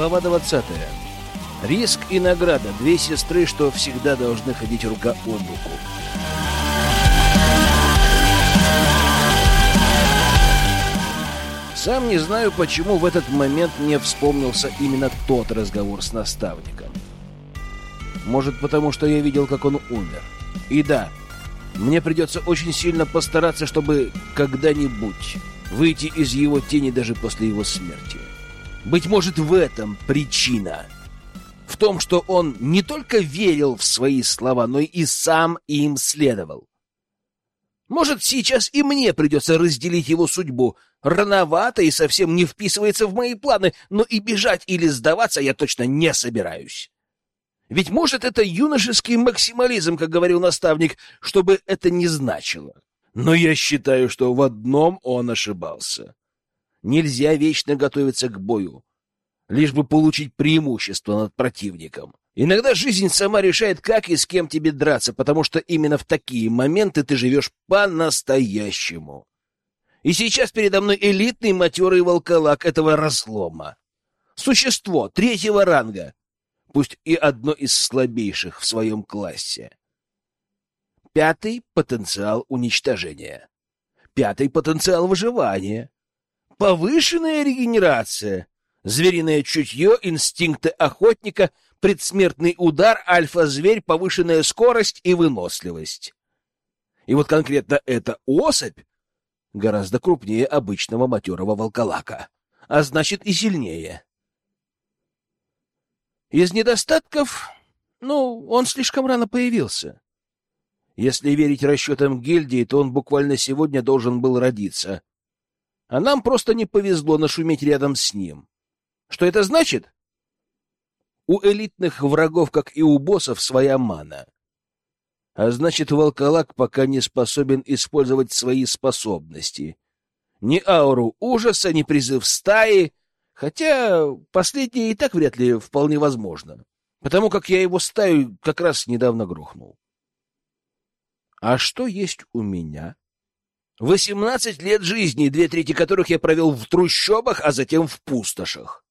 Глава 20. Риск и награда. Две сестры, что всегда должны ходить рука об руку. Сам не знаю, почему в этот момент мне вспомнился именно тот разговор с наставником. Может, потому что я видел, как он умер. И да, мне придется очень сильно постараться, чтобы когда-нибудь выйти из его тени даже после его смерти. Быть может, в этом причина. В том, что он не только верил в свои слова, но и сам им следовал. Может, сейчас и мне придется разделить его судьбу. Рановато и совсем не вписывается в мои планы, но и бежать или сдаваться я точно не собираюсь. Ведь, может, это юношеский максимализм, как говорил наставник, чтобы это не значило. Но я считаю, что в одном он ошибался. Нельзя вечно готовиться к бою, лишь бы получить преимущество над противником. Иногда жизнь сама решает, как и с кем тебе драться, потому что именно в такие моменты ты живешь по-настоящему. И сейчас передо мной элитный матерый волколак этого разлома. Существо третьего ранга, пусть и одно из слабейших в своем классе. Пятый — потенциал уничтожения. Пятый — потенциал выживания. Повышенная регенерация, звериное чутье, инстинкты охотника — предсмертный удар, альфа-зверь, повышенная скорость и выносливость. И вот конкретно эта особь гораздо крупнее обычного матерого волколака, а значит и сильнее. Из недостатков, ну, он слишком рано появился. Если верить расчетам гильдии, то он буквально сегодня должен был родиться. А нам просто не повезло нашуметь рядом с ним. Что это значит? У элитных врагов, как и у боссов, своя мана. А значит, волколак пока не способен использовать свои способности. Ни ауру ужаса, ни призыв стаи, хотя последнее и так вряд ли вполне возможно, потому как я его стаю как раз недавно грохнул. А что есть у меня? Восемнадцать лет жизни, две трети которых я провел в трущобах, а затем в пустошах.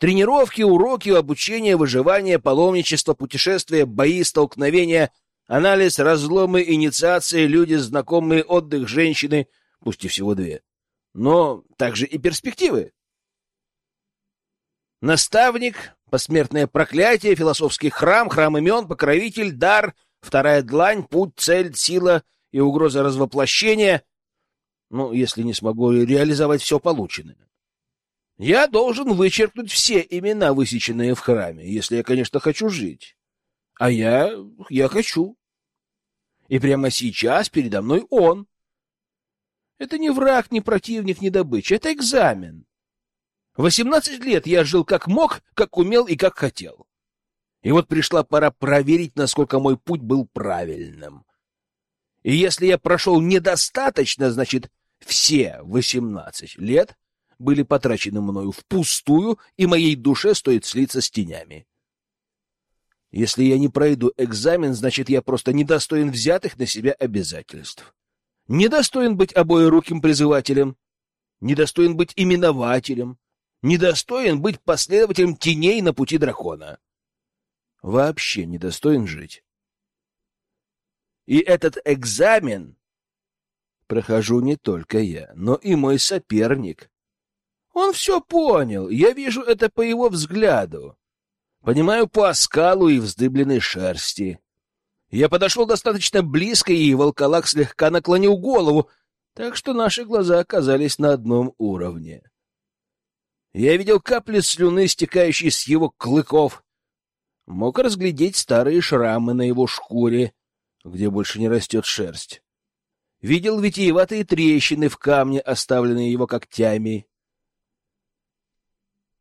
Тренировки, уроки, обучение, выживание, паломничество, путешествия, бои, столкновения, анализ, разломы, инициации, люди, знакомые, отдых, женщины, пусть и всего две. Но также и перспективы. Наставник, посмертное проклятие, философский храм, храм имен, покровитель, дар, вторая длань, путь, цель, сила и угроза развоплощения. Ну, если не смогу реализовать все полученное. Я должен вычеркнуть все имена, высеченные в храме, если я, конечно, хочу жить. А я... я хочу. И прямо сейчас передо мной он. Это не враг, не противник, не добыча. Это экзамен. Восемнадцать лет я жил как мог, как умел и как хотел. И вот пришла пора проверить, насколько мой путь был правильным. И если я прошел недостаточно, значит, все восемнадцать лет были потрачены мною впустую, и моей душе стоит слиться с тенями. Если я не пройду экзамен, значит, я просто недостоин взятых на себя обязательств. Недостоин быть обоеруким призывателем, недостоин быть именователем, недостоин быть последователем теней на пути дракона. Вообще недостоин жить. И этот экзамен прохожу не только я, но и мой соперник, он все понял, я вижу это по его взгляду. Понимаю по оскалу и вздыбленной шерсти. Я подошел достаточно близко, и волколак слегка наклонил голову, так что наши глаза оказались на одном уровне. Я видел капли слюны, стекающие с его клыков. Мог разглядеть старые шрамы на его шкуре, где больше не растет шерсть. Видел витиеватые трещины в камне, оставленные его когтями.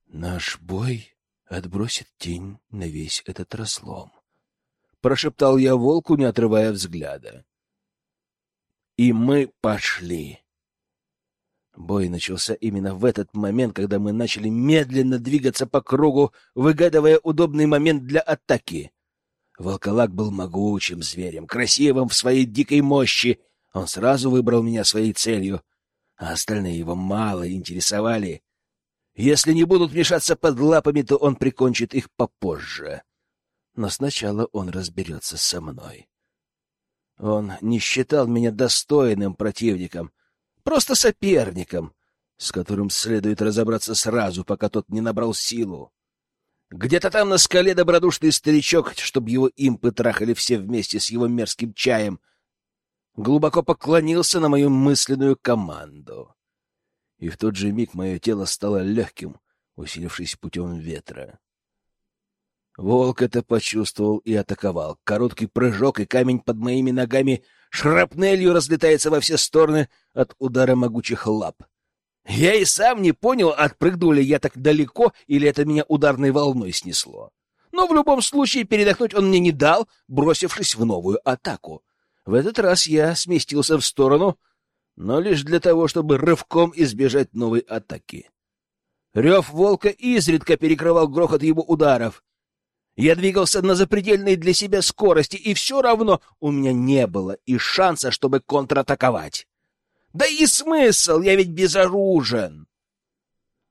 Наш бой отбросит тень на весь этот разлом. Прошептал я волку, не отрывая взгляда. И мы пошли. Бой начался именно в этот момент, когда мы начали медленно двигаться по кругу, выгадывая удобный момент для атаки. Волколак был могучим зверем, красивым в своей дикой мощи. Он сразу выбрал меня своей целью, а остальные его мало интересовали. Если не будут мешаться под лапами, то он прикончит их попозже. Но сначала он разберется со мной. Он не считал меня достойным противником, просто соперником, с которым следует разобраться сразу, пока тот не набрал силу. Где-то там на скале добродушный старичок, чтобы его импы трахали все вместе с его мерзким чаем, глубоко поклонился на мою мысленную команду. И в тот же миг мое тело стало легким, усилившись путем ветра. Волк это почувствовал и атаковал. Короткий прыжок, и камень под моими ногами шрапнелью разлетается во все стороны от удара могучих лап. Я и сам не понял, отпрыгнул ли я так далеко, или это меня ударной волной снесло. Но в любом случае передохнуть он мне не дал, бросившись в новую атаку. В этот раз я сместился в сторону, но лишь для того, чтобы рывком избежать новой атаки. Рев волка изредка перекрывал грохот его ударов. Я двигался на запредельной для себя скорости, и все равно у меня не было и шанса, чтобы контратаковать. Да и смысл, я ведь безоружен.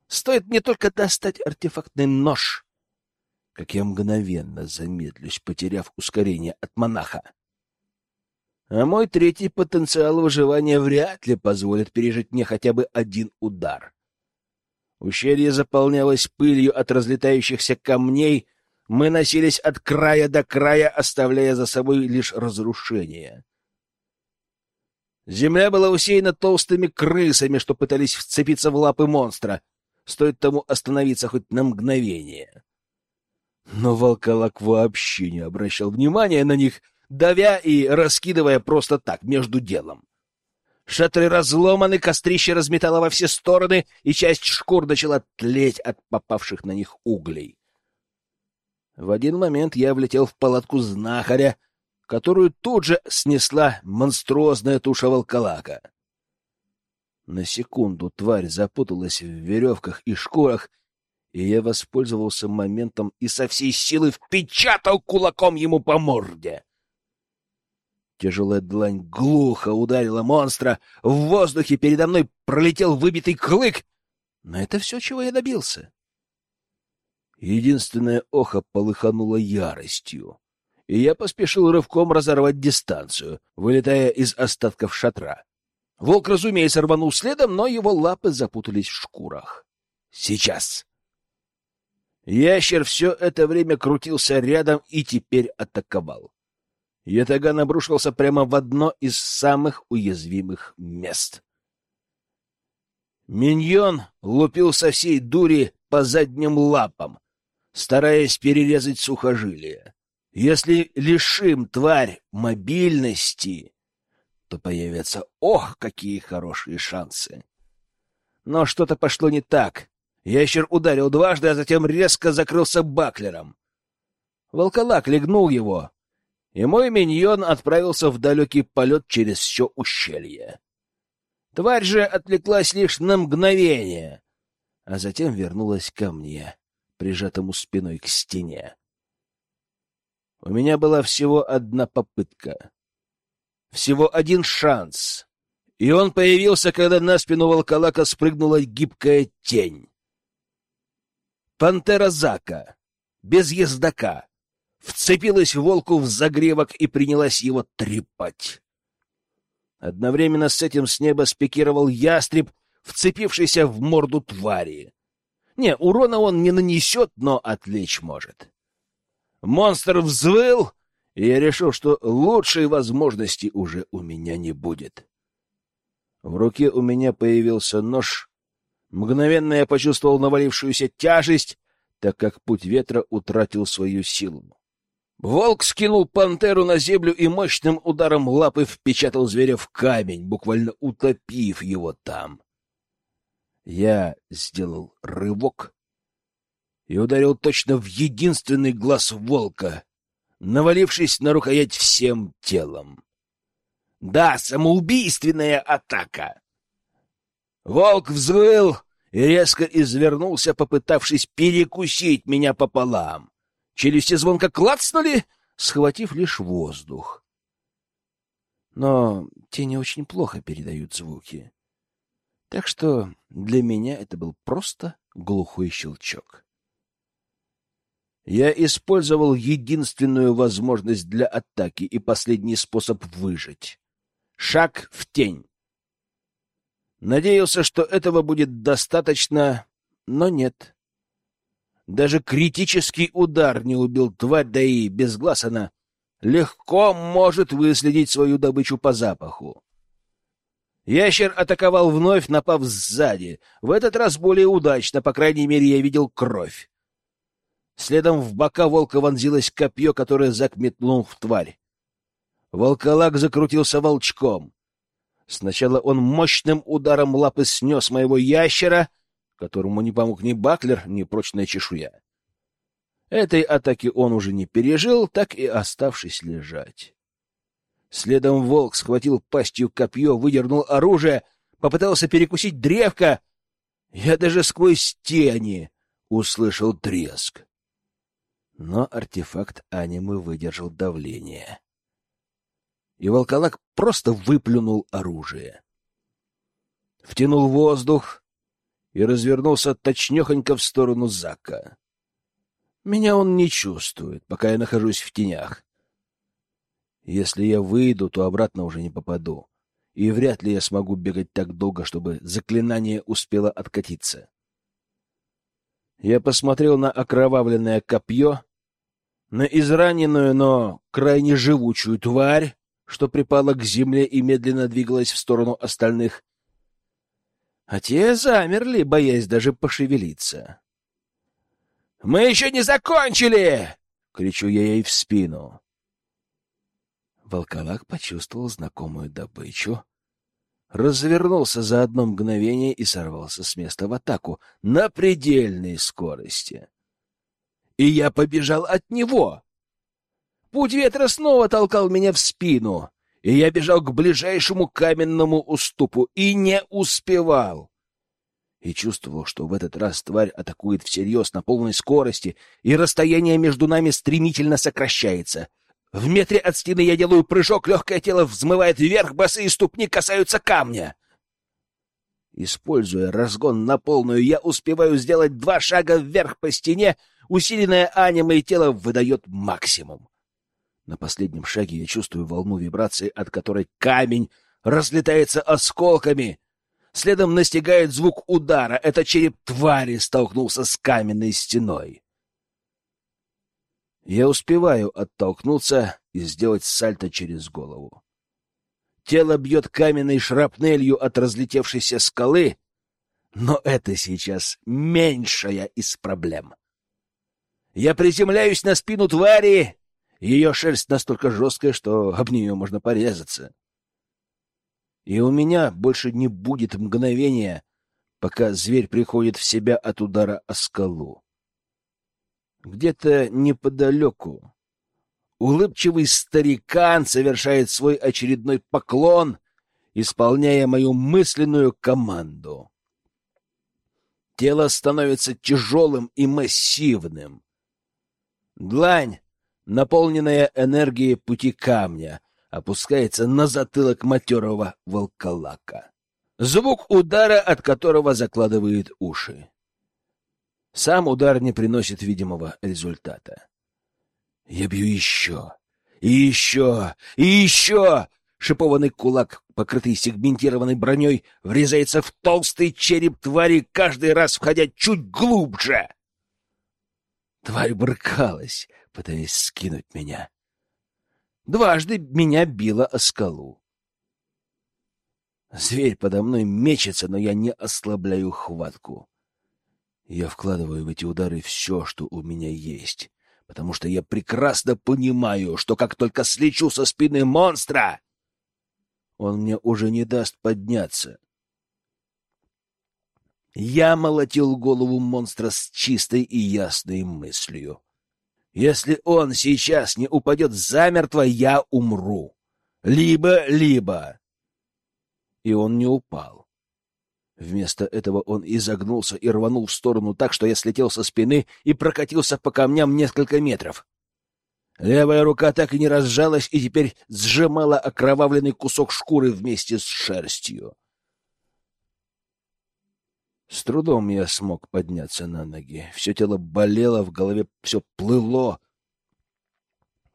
Стоит мне только достать артефактный нож, как я мгновенно замедлюсь, потеряв ускорение от монаха. А мой третий потенциал выживания вряд ли позволит пережить мне хотя бы один удар. Ущелье заполнялось пылью от разлетающихся камней, мы носились от края до края, оставляя за собой лишь разрушение. Земля была усеяна толстыми крысами, что пытались вцепиться в лапы монстра. Стоит тому остановиться хоть на мгновение. Но волколак вообще не обращал внимания на них, давя и раскидывая просто так, между делом. Шатры разломаны, кострище разметало во все стороны, и часть шкур начала тлеть от попавших на них углей. В один момент я влетел в палатку знахаря, которую тут же снесла монструозная туша волколака. На секунду тварь запуталась в веревках и шкурах, и я воспользовался моментом и со всей силы впечатал кулаком ему по морде. Тяжелая длань глухо ударила монстра, в воздухе передо мной пролетел выбитый клык, но это все, чего я добился. Единственное охо полыхануло яростью и я поспешил рывком разорвать дистанцию, вылетая из остатков шатра. Волк, разумеется, рванул следом, но его лапы запутались в шкурах. «Сейчас!» Ящер все это время крутился рядом и теперь атаковал. Ятаган обрушился прямо в одно из самых уязвимых мест. Миньон лупил со всей дури по задним лапам, стараясь перерезать сухожилие. Если лишим тварь мобильности, то появятся, ох, какие хорошие шансы. Но что-то пошло не так. Ящер ударил дважды, а затем резко закрылся баклером. Волколак легнул его, и мой миньон отправился в далекий полет через все ущелье. Тварь же отвлеклась лишь на мгновение, а затем вернулась ко мне, прижатому спиной к стене. У меня была всего одна попытка. Всего один шанс. И он появился, когда на спину волколака спрыгнула гибкая тень. Пантера Зака, без ездока, вцепилась волку в загревок и принялась его трепать. Одновременно с этим с неба спикировал ястреб, вцепившийся в морду твари. Не, урона он не нанесет, но отвлечь может. Монстр взвыл, и я решил, что лучшей возможности уже у меня не будет. В руке у меня появился нож. Мгновенно я почувствовал навалившуюся тяжесть, так как путь ветра утратил свою силу. Волк скинул пантеру на землю и мощным ударом лапы впечатал зверя в камень, буквально утопив его там. Я сделал рывок и ударил точно в единственный глаз волка, навалившись на рукоять всем телом. Да, самоубийственная атака. Волк взвыл и резко извернулся, попытавшись перекусить меня пополам. Челюсти звонко клацнули, схватив лишь воздух. Но тени очень плохо передают звуки. Так что для меня это был просто глухой щелчок. Я использовал единственную возможность для атаки и последний способ выжить. Шаг в тень. Надеялся, что этого будет достаточно, но нет. Даже критический удар не убил тварь, да и без глаз она легко может выследить свою добычу по запаху. Ящер атаковал вновь, напав сзади. В этот раз более удачно, по крайней мере, я видел кровь. Следом в бока волка вонзилось копье, которое Зак метнул в тварь. Волколак закрутился волчком. Сначала он мощным ударом лапы снес моего ящера, которому не помог ни баклер, ни прочная чешуя. Этой атаки он уже не пережил, так и оставшись лежать. Следом волк схватил пастью копье, выдернул оружие, попытался перекусить древко. Я даже сквозь тени услышал треск. Но артефакт анимы выдержал давление. И волколак просто выплюнул оружие. Втянул воздух и развернулся точнёхонько в сторону Зака. Меня он не чувствует, пока я нахожусь в тенях. Если я выйду, то обратно уже не попаду. И вряд ли я смогу бегать так долго, чтобы заклинание успело откатиться. Я посмотрел на окровавленное копье, на израненную, но крайне живучую тварь, что припала к земле и медленно двигалась в сторону остальных. А те замерли, боясь даже пошевелиться. «Мы еще не закончили!» — кричу я ей в спину. Волколак почувствовал знакомую добычу, развернулся за одно мгновение и сорвался с места в атаку на предельной скорости. И я побежал от него. Путь ветра снова толкал меня в спину, и я бежал к ближайшему каменному уступу и не успевал. И чувствовал, что в этот раз тварь атакует всерьез на полной скорости, и расстояние между нами стремительно сокращается — в метре от стены я делаю прыжок, легкое тело взмывает вверх, босые ступни касаются камня. Используя разгон на полную, я успеваю сделать два шага вверх по стене, усиленное аниме тело выдает максимум. На последнем шаге я чувствую волну вибрации, от которой камень разлетается осколками. Следом настигает звук удара. Это череп твари столкнулся с каменной стеной. Я успеваю оттолкнуться и сделать сальто через голову. Тело бьет каменной шрапнелью от разлетевшейся скалы, но это сейчас меньшая из проблем. Я приземляюсь на спину твари, ее шерсть настолько жесткая, что об нее можно порезаться. И у меня больше не будет мгновения, пока зверь приходит в себя от удара о скалу. Где-то неподалеку улыбчивый старикан совершает свой очередной поклон, исполняя мою мысленную команду. Тело становится тяжелым и массивным. Длань, наполненная энергией пути камня, опускается на затылок матерого волколака. Звук удара, от которого закладывает уши. Сам удар не приносит видимого результата. Я бью еще, и еще, и еще! Шипованный кулак, покрытый сегментированной броней, врезается в толстый череп твари, каждый раз входя чуть глубже. Тварь брыкалась, пытаясь скинуть меня. Дважды меня било о скалу. Зверь подо мной мечется, но я не ослабляю хватку. Я вкладываю в эти удары все, что у меня есть, потому что я прекрасно понимаю, что как только слечу со спины монстра, он мне уже не даст подняться. Я молотил голову монстра с чистой и ясной мыслью. Если он сейчас не упадет замертво, я умру. Либо-либо. И он не упал. Вместо этого он изогнулся и рванул в сторону так, что я слетел со спины и прокатился по камням несколько метров. Левая рука так и не разжалась и теперь сжимала окровавленный кусок шкуры вместе с шерстью. С трудом я смог подняться на ноги. Все тело болело, в голове все плыло.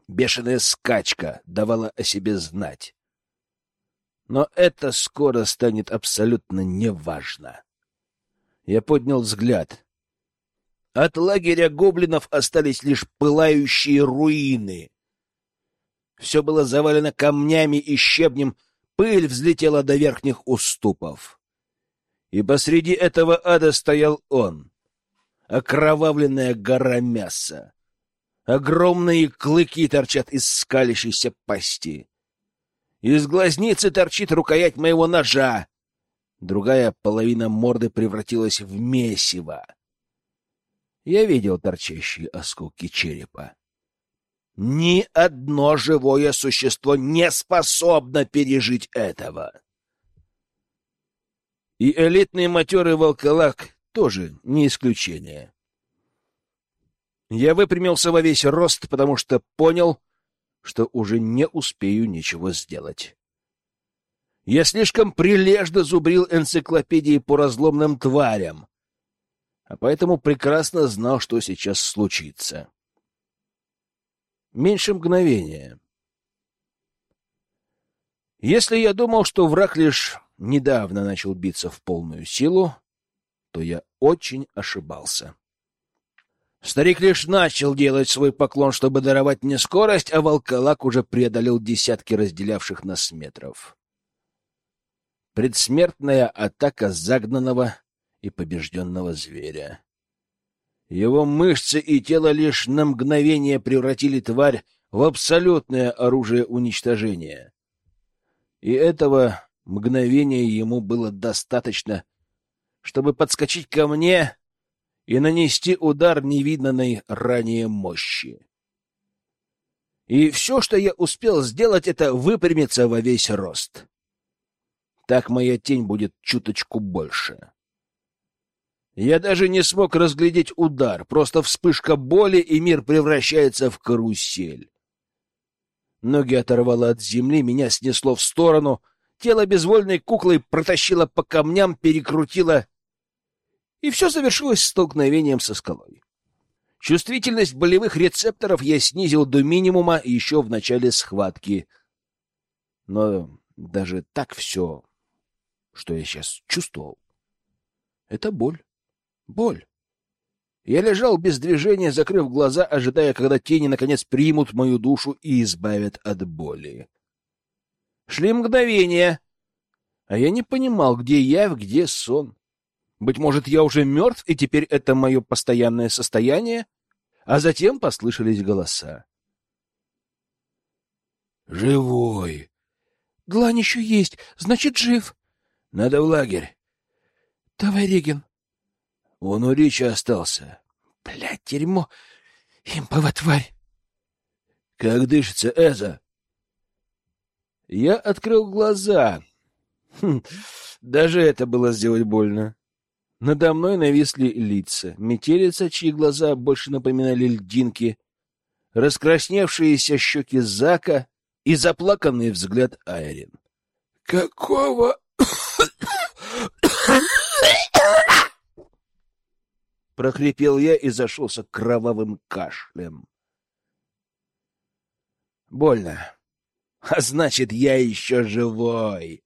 Бешеная скачка давала о себе знать. Но это скоро станет абсолютно неважно. Я поднял взгляд. От лагеря гоблинов остались лишь пылающие руины. Все было завалено камнями и щебнем, пыль взлетела до верхних уступов. И посреди этого ада стоял он, окровавленная гора мяса. Огромные клыки торчат из скалящейся пасти. Из глазницы торчит рукоять моего ножа. Другая половина морды превратилась в месиво. Я видел торчащие осколки черепа. Ни одно живое существо не способно пережить этого. И элитный матерый волколак тоже не исключение. Я выпрямился во весь рост, потому что понял, что уже не успею ничего сделать. Я слишком прилежно зубрил энциклопедии по разломным тварям, а поэтому прекрасно знал, что сейчас случится. Меньше мгновения. Если я думал, что враг лишь недавно начал биться в полную силу, то я очень ошибался. Старик лишь начал делать свой поклон, чтобы даровать мне скорость, а волколак уже преодолел десятки разделявших нас метров. Предсмертная атака загнанного и побежденного зверя. Его мышцы и тело лишь на мгновение превратили тварь в абсолютное оружие уничтожения. И этого мгновения ему было достаточно, чтобы подскочить ко мне и нанести удар невиданной ранее мощи. И все, что я успел сделать, это выпрямиться во весь рост. Так моя тень будет чуточку больше. Я даже не смог разглядеть удар, просто вспышка боли, и мир превращается в карусель. Ноги оторвало от земли, меня снесло в сторону, тело безвольной куклой протащило по камням, перекрутило и все завершилось столкновением со скалой. Чувствительность болевых рецепторов я снизил до минимума еще в начале схватки. Но даже так все, что я сейчас чувствовал, это боль. Боль. Я лежал без движения, закрыв глаза, ожидая, когда тени наконец примут мою душу и избавят от боли. Шли мгновения, а я не понимал, где я, где сон. Быть может, я уже мертв, и теперь это мое постоянное состояние? А затем послышались голоса. «Живой!» «Длань еще есть, значит, жив!» «Надо в лагерь!» «Давай, Реген!» «Он у Ричи остался!» «Блядь, дерьмо! Импова тварь!» «Как дышится Эза?» Я открыл глаза. Хм, даже это было сделать больно. Надо мной нависли лица, метелица, чьи глаза больше напоминали льдинки, раскрасневшиеся щеки Зака и заплаканный взгляд Айрин. «Какого...» прохрипел я и зашелся кровавым кашлем. Больно. А значит, я еще живой.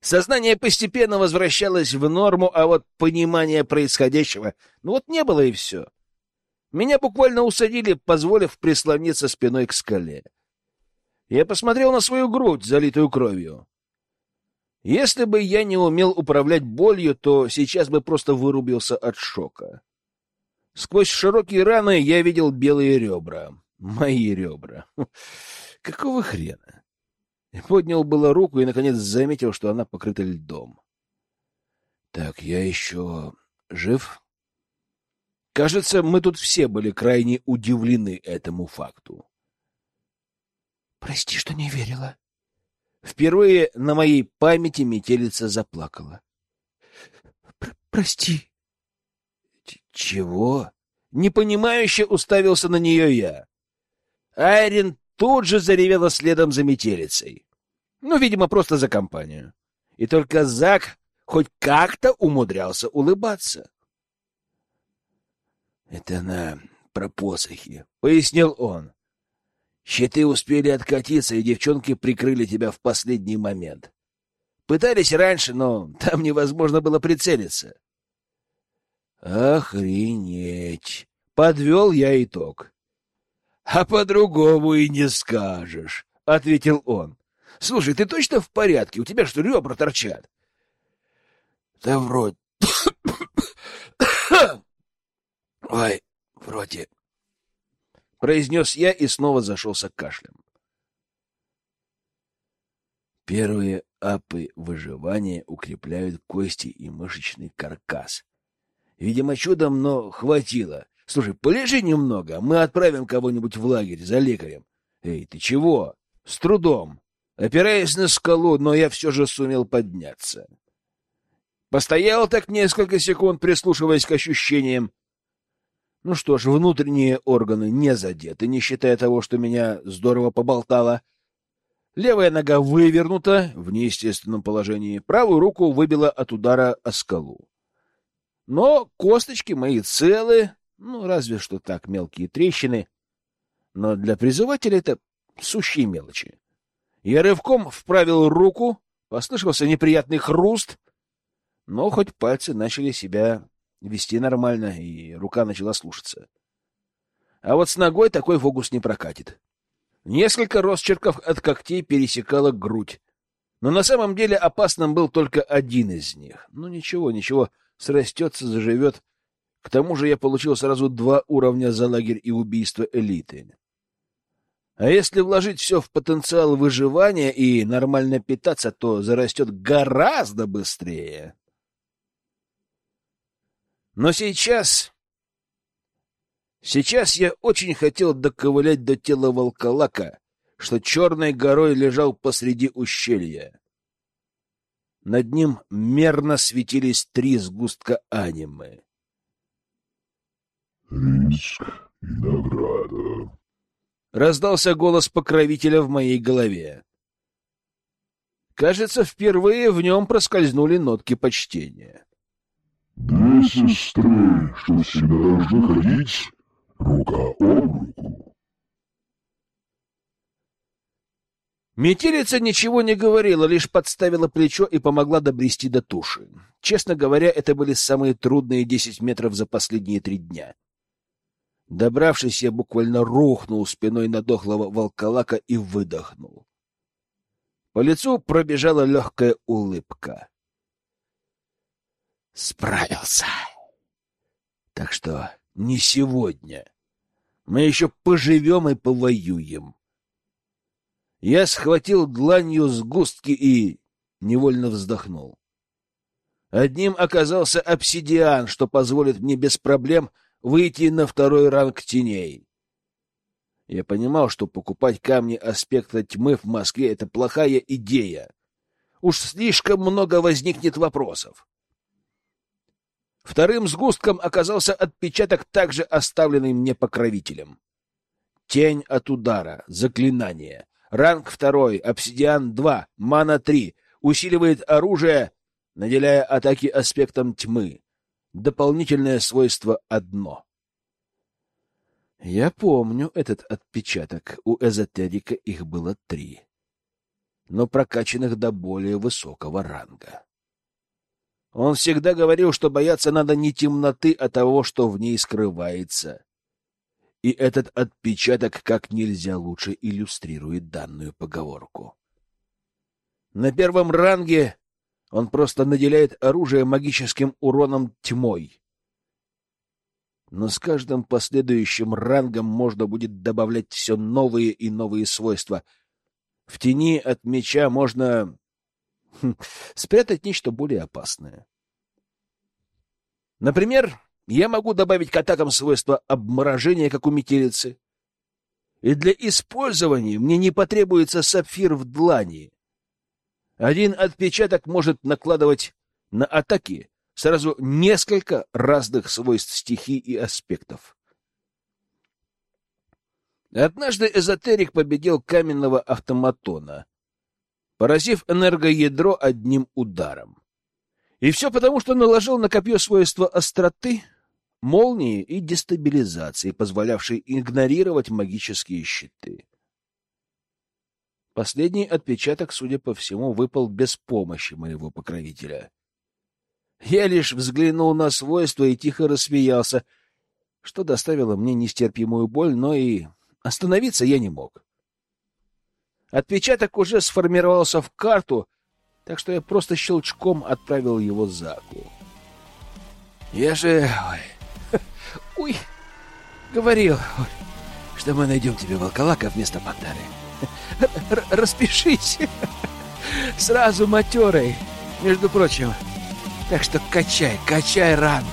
Сознание постепенно возвращалось в норму, а вот понимание происходящего, ну вот не было и все. Меня буквально усадили, позволив прислониться спиной к скале. Я посмотрел на свою грудь, залитую кровью. Если бы я не умел управлять болью, то сейчас бы просто вырубился от шока. Сквозь широкие раны я видел белые ребра. Мои ребра. Какого хрена? Поднял было руку и, наконец, заметил, что она покрыта льдом. Так, я еще жив? Кажется, мы тут все были крайне удивлены этому факту. Прости, что не верила. Впервые на моей памяти метелица заплакала. Пр Прости. Чего? Непонимающе уставился на нее я. Айрин тут же заревела следом за метелицей. Ну, видимо, просто за компанию. И только Зак хоть как-то умудрялся улыбаться. — Это она про посохи, — пояснил он. Щиты успели откатиться, и девчонки прикрыли тебя в последний момент. Пытались раньше, но там невозможно было прицелиться. Охренеть! Подвел я итог. А по-другому и не скажешь, — ответил он. Слушай, ты точно в порядке? У тебя что, ребра торчат? Да вроде... Ой, вроде произнес я и снова зашелся кашлем. Первые апы выживания укрепляют кости и мышечный каркас. Видимо, чудом, но хватило. Слушай, полежи немного, мы отправим кого-нибудь в лагерь за лекарем. Эй, ты чего? С трудом. Опираясь на скалу, но я все же сумел подняться. Постоял так несколько секунд, прислушиваясь к ощущениям, ну что ж, внутренние органы не задеты, не считая того, что меня здорово поболтало. Левая нога вывернута в неестественном положении, правую руку выбила от удара о скалу. Но косточки мои целы, ну, разве что так мелкие трещины. Но для призывателя это сущие мелочи. Я рывком вправил руку, послышался неприятный хруст, но хоть пальцы начали себя вести нормально, и рука начала слушаться. А вот с ногой такой фокус не прокатит. Несколько росчерков от когтей пересекала грудь. Но на самом деле опасным был только один из них. Ну ничего, ничего, срастется, заживет. К тому же я получил сразу два уровня за лагерь и убийство элиты. А если вложить все в потенциал выживания и нормально питаться, то зарастет гораздо быстрее. Но сейчас... Сейчас я очень хотел доковылять до тела волколака, что черной горой лежал посреди ущелья. Над ним мерно светились три сгустка анимы. «Риск и награда», — раздался голос покровителя в моей голове. Кажется, впервые в нем проскользнули нотки почтения. Две сестры, что всегда должны ходить рука об руку. Метелица ничего не говорила, лишь подставила плечо и помогла добрести до туши. Честно говоря, это были самые трудные десять метров за последние три дня. Добравшись, я буквально рухнул спиной на дохлого волколака и выдохнул. По лицу пробежала легкая улыбка. Справился. Так что не сегодня. Мы еще поживем и повоюем. Я схватил дланью сгустки и невольно вздохнул. Одним оказался обсидиан, что позволит мне без проблем выйти на второй ранг теней. Я понимал, что покупать камни аспекта тьмы в Москве — это плохая идея. Уж слишком много возникнет вопросов. Вторым сгустком оказался отпечаток, также оставленный мне покровителем. Тень от удара, заклинание. Ранг второй, обсидиан 2, мана 3. Усиливает оружие, наделяя атаки аспектом тьмы. Дополнительное свойство одно. Я помню этот отпечаток. У эзотерика их было три, но прокачанных до более высокого ранга. Он всегда говорил, что бояться надо не темноты, а того, что в ней скрывается. И этот отпечаток как нельзя лучше иллюстрирует данную поговорку. На первом ранге он просто наделяет оружие магическим уроном тьмой. Но с каждым последующим рангом можно будет добавлять все новые и новые свойства. В тени от меча можно Хм, спрятать нечто более опасное. Например, я могу добавить к атакам свойства обморожения, как у метелицы. И для использования мне не потребуется сапфир в длани. Один отпечаток может накладывать на атаки сразу несколько разных свойств стихий и аспектов. Однажды эзотерик победил каменного автоматона — поразив энергоядро одним ударом. И все потому, что наложил на копье свойства остроты, молнии и дестабилизации, позволявшей игнорировать магические щиты. Последний отпечаток, судя по всему, выпал без помощи моего покровителя. Я лишь взглянул на свойства и тихо рассмеялся, что доставило мне нестерпимую боль, но и остановиться я не мог. Отпечаток уже сформировался в карту, так что я просто щелчком отправил его Заку. Я же... Ой, ой говорил, что мы найдем тебе волколака вместо Пантары распишись. Сразу матерой, между прочим. Так что качай, качай ранг.